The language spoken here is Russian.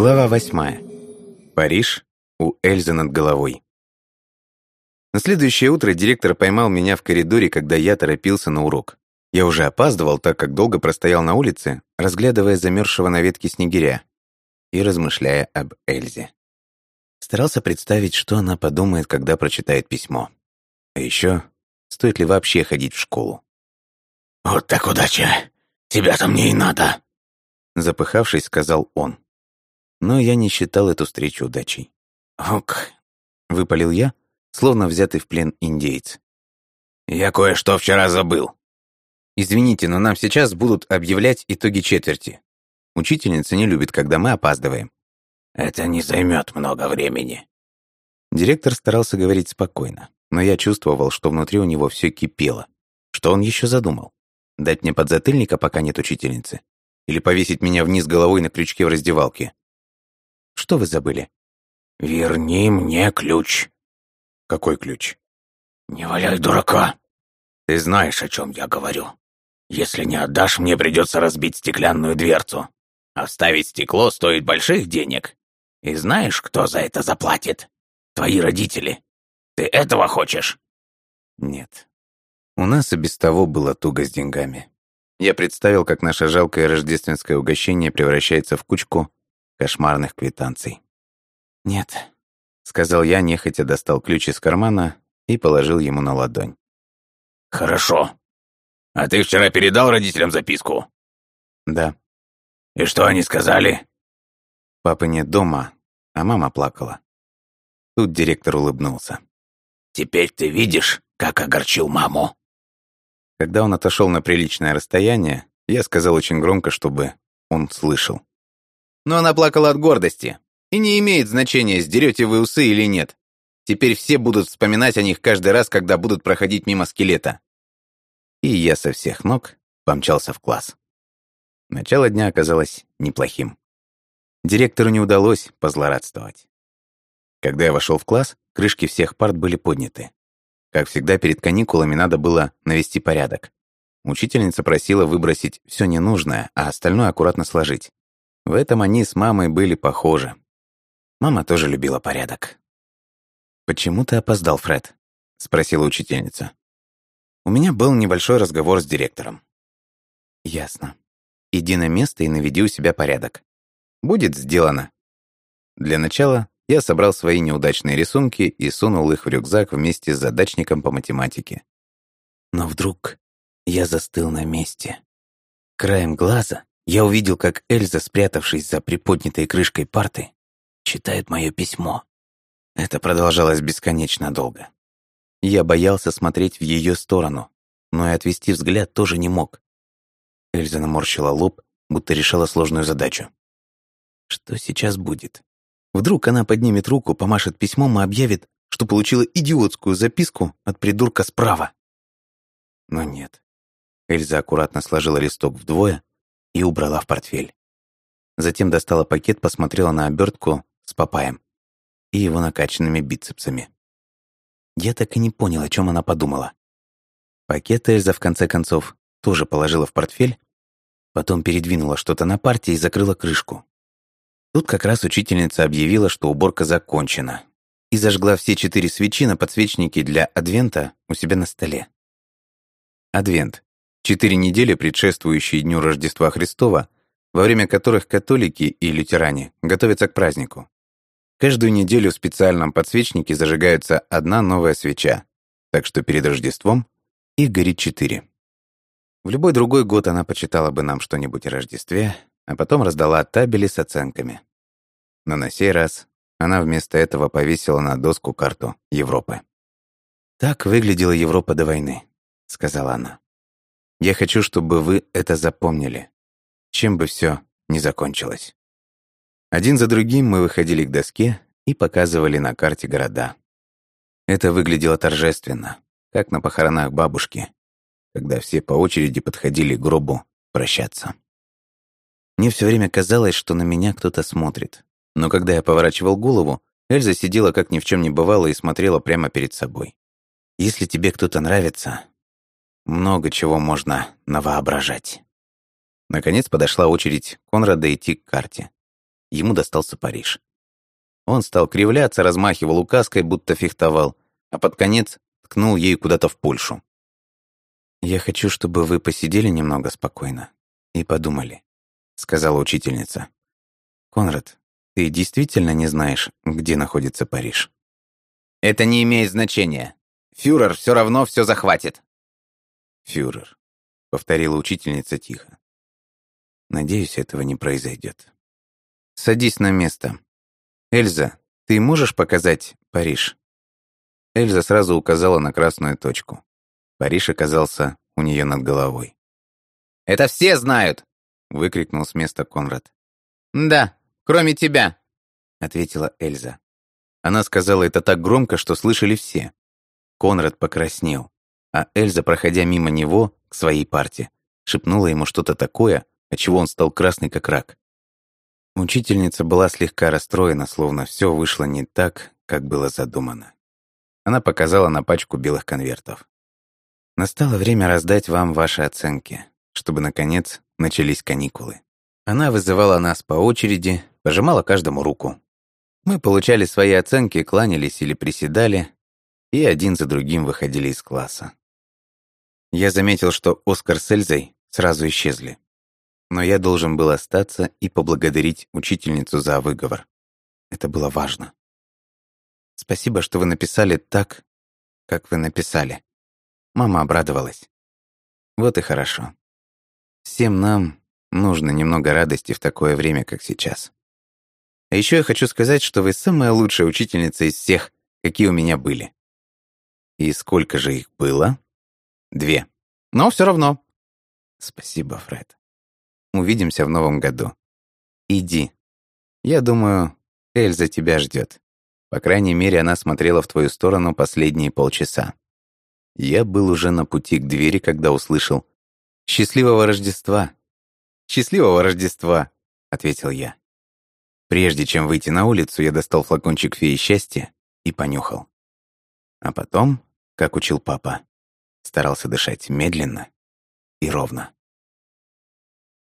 Глава восьмая. Париж у Эльзы над головой. На следующее утро директор поймал меня в коридоре, когда я торопился на урок. Я уже опаздывал, так как долго простоял на улице, разглядывая замерзшего на ветке снегиря и размышляя об Эльзе. Старался представить, что она подумает, когда прочитает письмо. А еще, стоит ли вообще ходить в школу. «Вот так удача! Тебя-то мне и надо!» Запыхавшись, сказал он. Но я не считал эту встречу удачей. «Ок», — выпалил я, словно взятый в плен индейец. «Я кое-что вчера забыл». «Извините, но нам сейчас будут объявлять итоги четверти. Учительница не любит, когда мы опаздываем». «Это не займет много времени». Директор старался говорить спокойно, но я чувствовал, что внутри у него все кипело. Что он еще задумал? Дать мне подзатыльника, пока нет учительницы? Или повесить меня вниз головой на крючке в раздевалке? Что вы забыли? Верни мне ключ. Какой ключ? Не валяй дурака. Ты знаешь, о чем я говорю. Если не отдашь, мне придется разбить стеклянную дверцу. А вставить стекло стоит больших денег. И знаешь, кто за это заплатит? Твои родители. Ты этого хочешь? Нет. У нас и без того было туго с деньгами. Я представил, как наше жалкое рождественское угощение превращается в кучку кошмарных квитанций. «Нет», — сказал я, нехотя достал ключ из кармана и положил ему на ладонь. «Хорошо. А ты вчера передал родителям записку?» «Да». «И что они сказали?» «Папы нет дома, а мама плакала». Тут директор улыбнулся. «Теперь ты видишь, как огорчил маму?» Когда он отошел на приличное расстояние, я сказал очень громко, чтобы он слышал. Но она плакала от гордости. И не имеет значения, сдерете вы усы или нет. Теперь все будут вспоминать о них каждый раз, когда будут проходить мимо скелета. И я со всех ног помчался в класс. Начало дня оказалось неплохим. Директору не удалось позлорадствовать. Когда я вошел в класс, крышки всех парт были подняты. Как всегда, перед каникулами надо было навести порядок. Учительница просила выбросить все ненужное, а остальное аккуратно сложить. В этом они с мамой были похожи. Мама тоже любила порядок. «Почему ты опоздал, Фред?» — спросила учительница. У меня был небольшой разговор с директором. «Ясно. Иди на место и наведи у себя порядок. Будет сделано». Для начала я собрал свои неудачные рисунки и сунул их в рюкзак вместе с задачником по математике. Но вдруг я застыл на месте. Краем глаза я увидел, как Эльза, спрятавшись за приподнятой крышкой парты, читает мое письмо. Это продолжалось бесконечно долго. Я боялся смотреть в ее сторону, но и отвести взгляд тоже не мог. Эльза наморщила лоб, будто решала сложную задачу. Что сейчас будет? Вдруг она поднимет руку, помашет письмом и объявит, что получила идиотскую записку от придурка справа. Но нет. Эльза аккуратно сложила листок вдвое и убрала в портфель. Затем достала пакет, посмотрела на обертку с папаем и его накачанными бицепсами. Я так и не понял, о чем она подумала. Пакет Эльза, в конце концов, тоже положила в портфель, потом передвинула что-то на парте и закрыла крышку. Тут как раз учительница объявила, что уборка закончена, и зажгла все четыре свечи на подсвечнике для Адвента у себя на столе. Адвент — четыре недели, предшествующие Дню Рождества Христова, во время которых католики и лютеране готовятся к празднику. Каждую неделю в специальном подсвечнике зажигается одна новая свеча, так что перед Рождеством их горит четыре. В любой другой год она почитала бы нам что-нибудь о Рождестве, а потом раздала табели с оценками. Но на сей раз она вместо этого повесила на доску карту Европы. «Так выглядела Европа до войны», — сказала она. «Я хочу, чтобы вы это запомнили, чем бы все ни закончилось». Один за другим мы выходили к доске и показывали на карте города. Это выглядело торжественно, как на похоронах бабушки, когда все по очереди подходили к гробу прощаться. Мне все время казалось, что на меня кто-то смотрит. Но когда я поворачивал голову, Эльза сидела как ни в чем не бывало и смотрела прямо перед собой. Если тебе кто-то нравится, много чего можно навоображать. Наконец подошла очередь Конрада идти к карте. ему достался Париж. Он стал кривляться, размахивал указкой, будто фехтовал, а под конец ткнул ею куда-то в Польшу. «Я хочу, чтобы вы посидели немного спокойно и подумали», — сказала учительница. «Конрад, ты действительно не знаешь, где находится Париж?» «Это не имеет значения. Фюрер все равно все захватит». «Фюрер», — повторила учительница тихо. «Надеюсь, этого не произойдет. Садись на место. Эльза, ты можешь показать Париж?» Эльза сразу указала на красную точку. Париж оказался у нее над головой. «Это все знают!» — выкрикнул с места Конрад. «Да, кроме тебя», — ответила Эльза. Она сказала это так громко, что слышали все. Конрад покраснел, а Эльза, проходя мимо него к своей парте, шепнула ему что-то такое, от чего он стал красный как рак. Учительница была слегка расстроена, словно все вышло не так, как было задумано. Она показала на пачку белых конвертов. Настало время раздать вам ваши оценки, чтобы, наконец, начались каникулы. Она вызывала нас по очереди, пожимала каждому руку. Мы получали свои оценки, кланялись или приседали, и один за другим выходили из класса. Я заметил, что Оскар с Эльзой сразу исчезли. Но я должен был остаться и поблагодарить учительницу за выговор. Это было важно. Спасибо, что вы написали так, как вы написали. Мама обрадовалась. Вот и хорошо. Всем нам нужно немного радости в такое время, как сейчас. А еще я хочу сказать, что вы самая лучшая учительница из всех, какие у меня были. И сколько же их было? Две. Но все равно. Спасибо, Фред. Увидимся в новом году. Иди. Я думаю, Эльза тебя ждет. По крайней мере, она смотрела в твою сторону последние полчаса. Я был уже на пути к двери, когда услышал «Счастливого Рождества!» «Счастливого Рождества!» — ответил я. Прежде чем выйти на улицу, я достал флакончик феи счастья и понюхал. А потом, как учил папа, старался дышать медленно и ровно.